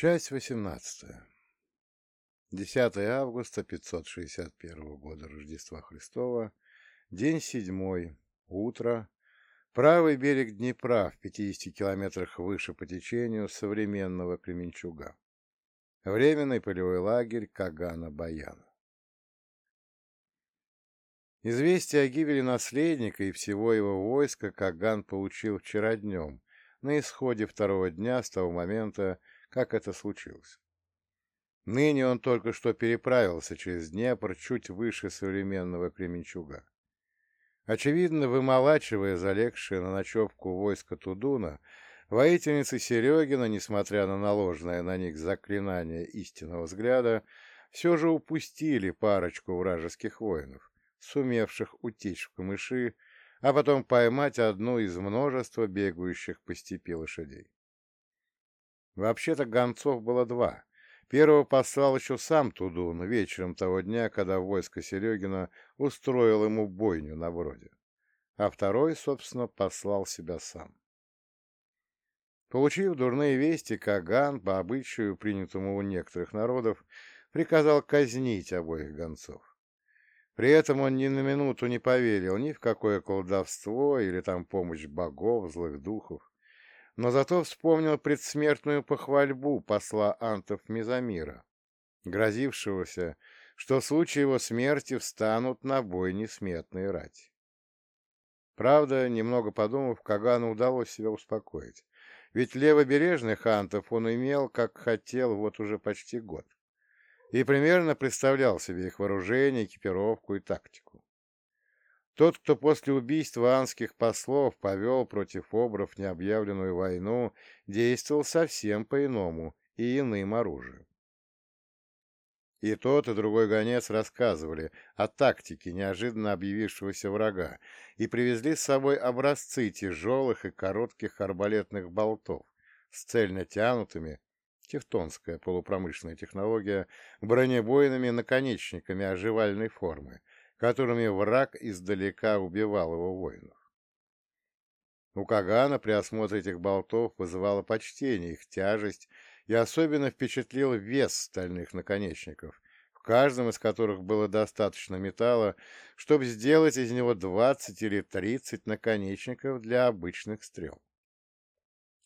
Часть 18. 10 августа 561 года Рождества Христова, день седьмой, утро, правый берег Днепра в 50 километрах выше по течению современного Кременчуга. Временный полевой лагерь Кагана-Баяна. Известие о гибели наследника и всего его войска Каган получил вчера днем, на исходе второго дня с того момента, как это случилось. Ныне он только что переправился через Днепр чуть выше современного Кременчуга. Очевидно, вымолачивая залегшее на ночевку войско Тудуна, воительницы Серегина, несмотря на наложенное на них заклинание истинного взгляда, все же упустили парочку вражеских воинов, сумевших утечь в камыши, а потом поймать одну из множества бегающих по степи лошадей. Вообще-то гонцов было два. Первого послал еще сам Тудун вечером того дня, когда войско Серегина устроил ему бойню на броде. А второй, собственно, послал себя сам. Получив дурные вести, Каган, по обычаю, принятому у некоторых народов, приказал казнить обоих гонцов. При этом он ни на минуту не поверил ни в какое колдовство или там помощь богов, злых духов но зато вспомнил предсмертную похвальбу посла антов Мизамира, грозившегося, что в случае его смерти встанут на бой несметные рать. Правда, немного подумав, Кагану удалось себя успокоить, ведь левобережных антов он имел, как хотел, вот уже почти год, и примерно представлял себе их вооружение, экипировку и тактику. Тот, кто после убийства анских послов повел против обров необъявленную войну, действовал совсем по-иному и иным оружием. И тот, и другой гонец рассказывали о тактике неожиданно объявившегося врага и привезли с собой образцы тяжелых и коротких арбалетных болтов с цельно тянутыми, тевтонская полупромышленная технология, бронебойными наконечниками оживальной формы, которыми враг издалека убивал его воинов. У Кагана при осмотре этих болтов вызывало почтение их тяжесть и особенно впечатлил вес стальных наконечников, в каждом из которых было достаточно металла, чтобы сделать из него 20 или 30 наконечников для обычных стрел.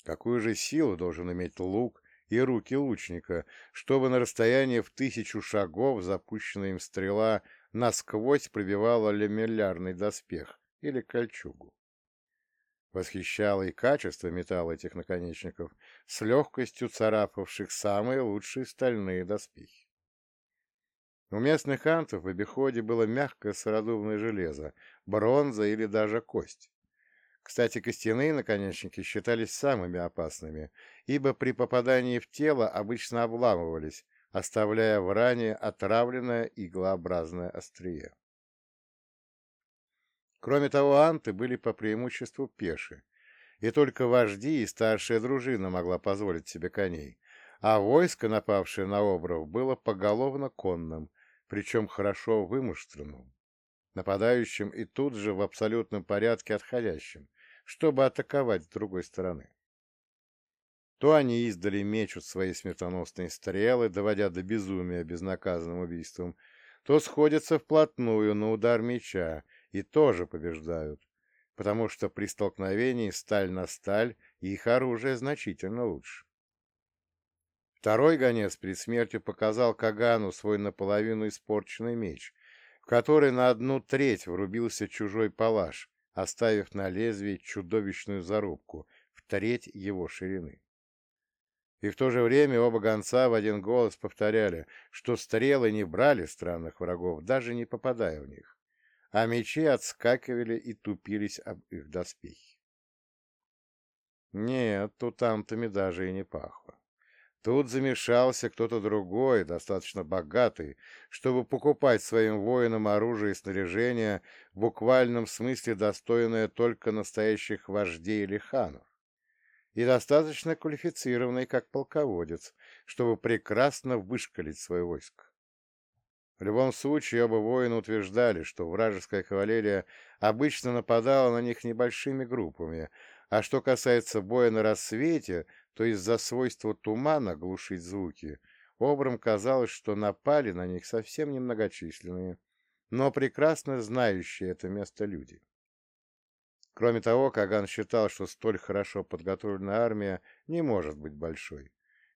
Какую же силу должен иметь лук и руки лучника, чтобы на расстоянии в тысячу шагов запущенная им стрела насквозь пробивала лемеллярный доспех или кольчугу. Восхищало и качество металла этих наконечников, с легкостью царапавших самые лучшие стальные доспехи. У местных антов в обиходе было мягкое сыродубное железо, бронза или даже кость. Кстати, костяные наконечники считались самыми опасными, ибо при попадании в тело обычно обламывались, оставляя в ране отравленное иглообразное острие. Кроме того, анты были по преимуществу пеши, и только вожди и старшая дружина могла позволить себе коней, а войско, напавшее на обров, было поголовно конным, причем хорошо вымуштренным, нападающим и тут же в абсолютном порядке отходящим, чтобы атаковать с другой стороны. То они издали мечут свои смертоносные стрелы, доводя до безумия безнаказанным убийством, то сходятся вплотную на удар меча и тоже побеждают, потому что при столкновении сталь на сталь их оружие значительно лучше. Второй гонец перед смертью показал Кагану свой наполовину испорченный меч, в который на одну треть врубился чужой палаш, оставив на лезвии чудовищную зарубку в треть его ширины. И в то же время оба гонца в один голос повторяли, что стрелы не брали странных врагов, даже не попадая в них, а мечи отскакивали и тупились об их доспехи. Нет, тут антами даже и не пахло. Тут замешался кто-то другой, достаточно богатый, чтобы покупать своим воинам оружие и снаряжение, в буквальном смысле достойное только настоящих вождей или ханов и достаточно квалифицированный как полководец, чтобы прекрасно вышкалить свое войско. В любом случае, оба воина утверждали, что вражеская кавалерия обычно нападала на них небольшими группами, А что касается боя на рассвете, то из-за свойства тумана глушить звуки, обрам казалось, что напали на них совсем немногочисленные, но прекрасно знающие это место люди. Кроме того, Каган считал, что столь хорошо подготовленная армия не может быть большой.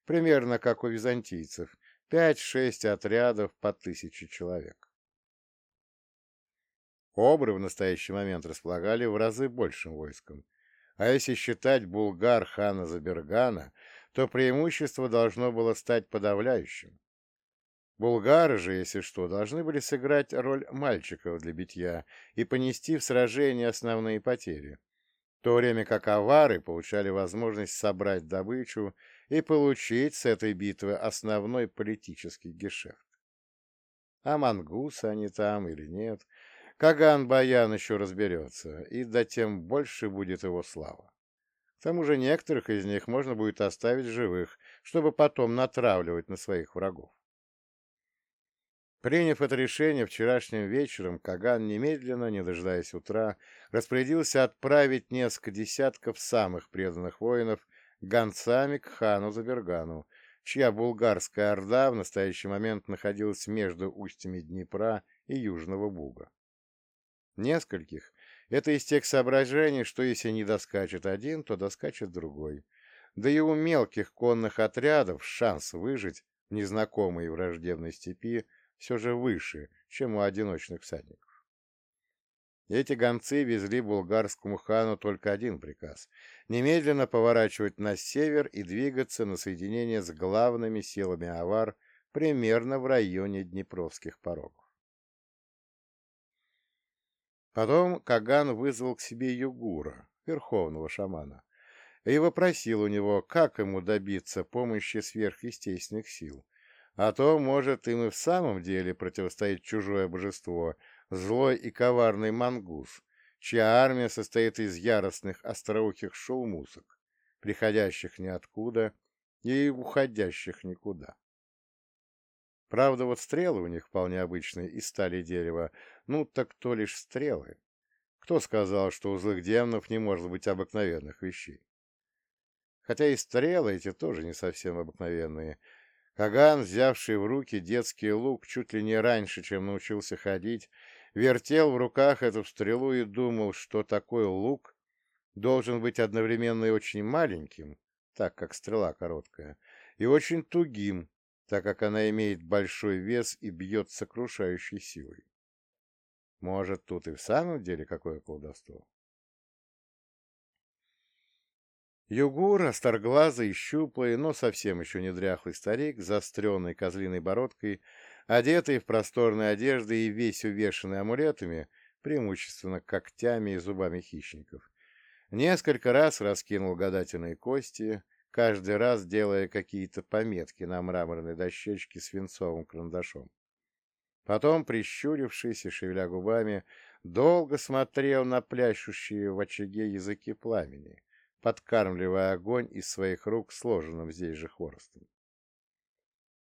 Примерно как у византийцев, 5-6 отрядов по тысяче человек. Обры в настоящий момент располагали в разы большим войском, а если считать булгар хана Забергана, то преимущество должно было стать подавляющим. Булгары же, если что, должны были сыграть роль мальчиков для битья и понести в сражении основные потери, в то время как авары получали возможность собрать добычу и получить с этой битвы основной политический гешефт. А мангусы они там или нет, Каган Баян еще разберется, и да тем больше будет его слава. К тому же некоторых из них можно будет оставить живых, чтобы потом натравливать на своих врагов. Приняв это решение вчерашним вечером, Каган немедленно, не дожидаясь утра, распорядился отправить несколько десятков самых преданных воинов гонцами к хану Забергану, чья булгарская орда в настоящий момент находилась между устьями Днепра и Южного Буга. Нескольких — это из тех соображений, что если не доскачет один, то доскачет другой. Да и у мелких конных отрядов шанс выжить в незнакомой и враждебной степи все же выше, чем у одиночных всадников. Эти гонцы везли булгарскому хану только один приказ — немедленно поворачивать на север и двигаться на соединение с главными силами авар примерно в районе Днепровских порогов. Потом Каган вызвал к себе Югура, верховного шамана, и вопросил у него, как ему добиться помощи сверхъестественных сил, а то, может, им и в самом деле противостоит чужое божество, злой и коварный мангус, чья армия состоит из яростных остроухих шелмусок, приходящих ниоткуда и уходящих никуда. Правда, вот стрелы у них вполне обычные, из стали дерева, ну так то лишь стрелы. Кто сказал, что у злых демонов не может быть обыкновенных вещей? Хотя и стрелы эти тоже не совсем обыкновенные, Каган, взявший в руки детский лук чуть ли не раньше, чем научился ходить, вертел в руках эту стрелу и думал, что такой лук должен быть одновременно и очень маленьким, так как стрела короткая, и очень тугим, так как она имеет большой вес и бьет сокрушающей силой. Может, тут и в самом деле какое колдовство? Югур, осторглазый, щуплый, но совсем еще не дряхлый старик, заостренный козлиной бородкой, одетый в просторные одежды и весь увешанный амулетами, преимущественно когтями и зубами хищников. Несколько раз раскинул гадательные кости, каждый раз делая какие-то пометки на мраморной дощечке свинцовым карандашом. Потом, прищурившись и шевеля губами, долго смотрел на пляшущие в очаге языки пламени, подкармливая огонь из своих рук сложенным здесь же хворостом.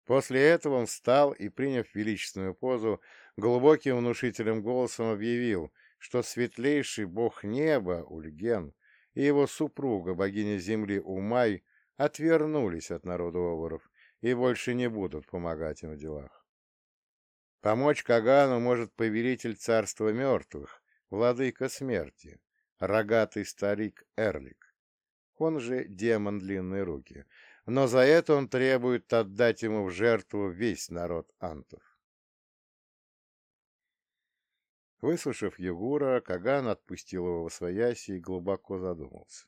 После этого он встал и, приняв величественную позу, глубоким внушительным голосом объявил, что светлейший бог неба, Ульген, и его супруга, богиня земли Умай, отвернулись от народа Оборов и больше не будут помогать им в делах. Помочь Кагану может повелитель царства мертвых, владыка смерти, рогатый старик Эрлик он же демон длинной руки, но за это он требует отдать ему в жертву весь народ антов. Выслушав Егура, Каган отпустил его в свояси и глубоко задумался.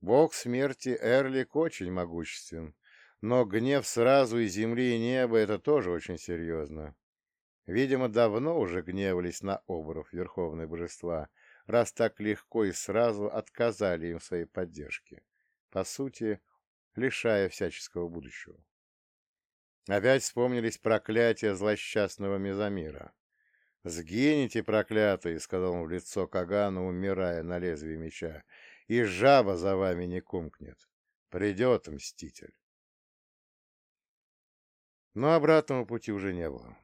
Бог смерти Эрлик очень могуществен, но гнев сразу и земли, и неба — это тоже очень серьезно. Видимо, давно уже гневались на обров Верховные Божества — раз так легко и сразу отказали им в своей поддержке, по сути, лишая всяческого будущего. Опять вспомнились проклятия злосчастного Мезомира. «Сгинете, проклятые!» — сказал он в лицо Кагану, умирая на лезвии меча. «И жаба за вами не кумкнет. Придет мститель». Но обратного пути уже не было.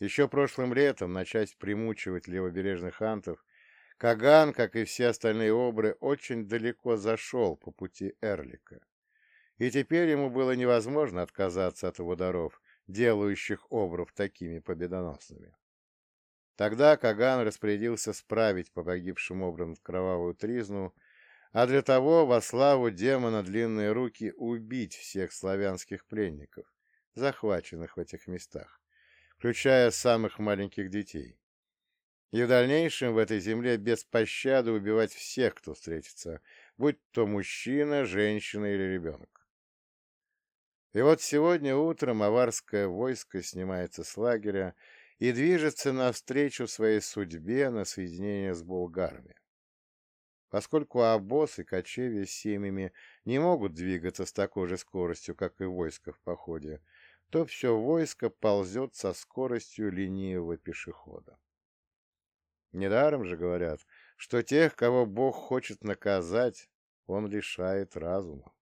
Еще прошлым летом начать примучивать левобережных антов Каган, как и все остальные обры, очень далеко зашел по пути Эрлика. И теперь ему было невозможно отказаться от его даров, делающих обров такими победоносными. Тогда Каган распорядился справить по погибшим обрам кровавую тризну, а для того во славу демона длинные руки убить всех славянских пленников, захваченных в этих местах, включая самых маленьких детей. И в дальнейшем в этой земле без пощады убивать всех, кто встретится, будь то мужчина, женщина или ребенок. И вот сегодня утром аварское войско снимается с лагеря и движется навстречу своей судьбе на соединение с булгарами. Поскольку обоз и кочевья с семьями не могут двигаться с такой же скоростью, как и войско в походе, то все войско ползет со скоростью ленивого пешехода. Недаром же говорят, что тех, кого Бог хочет наказать, он лишает разума.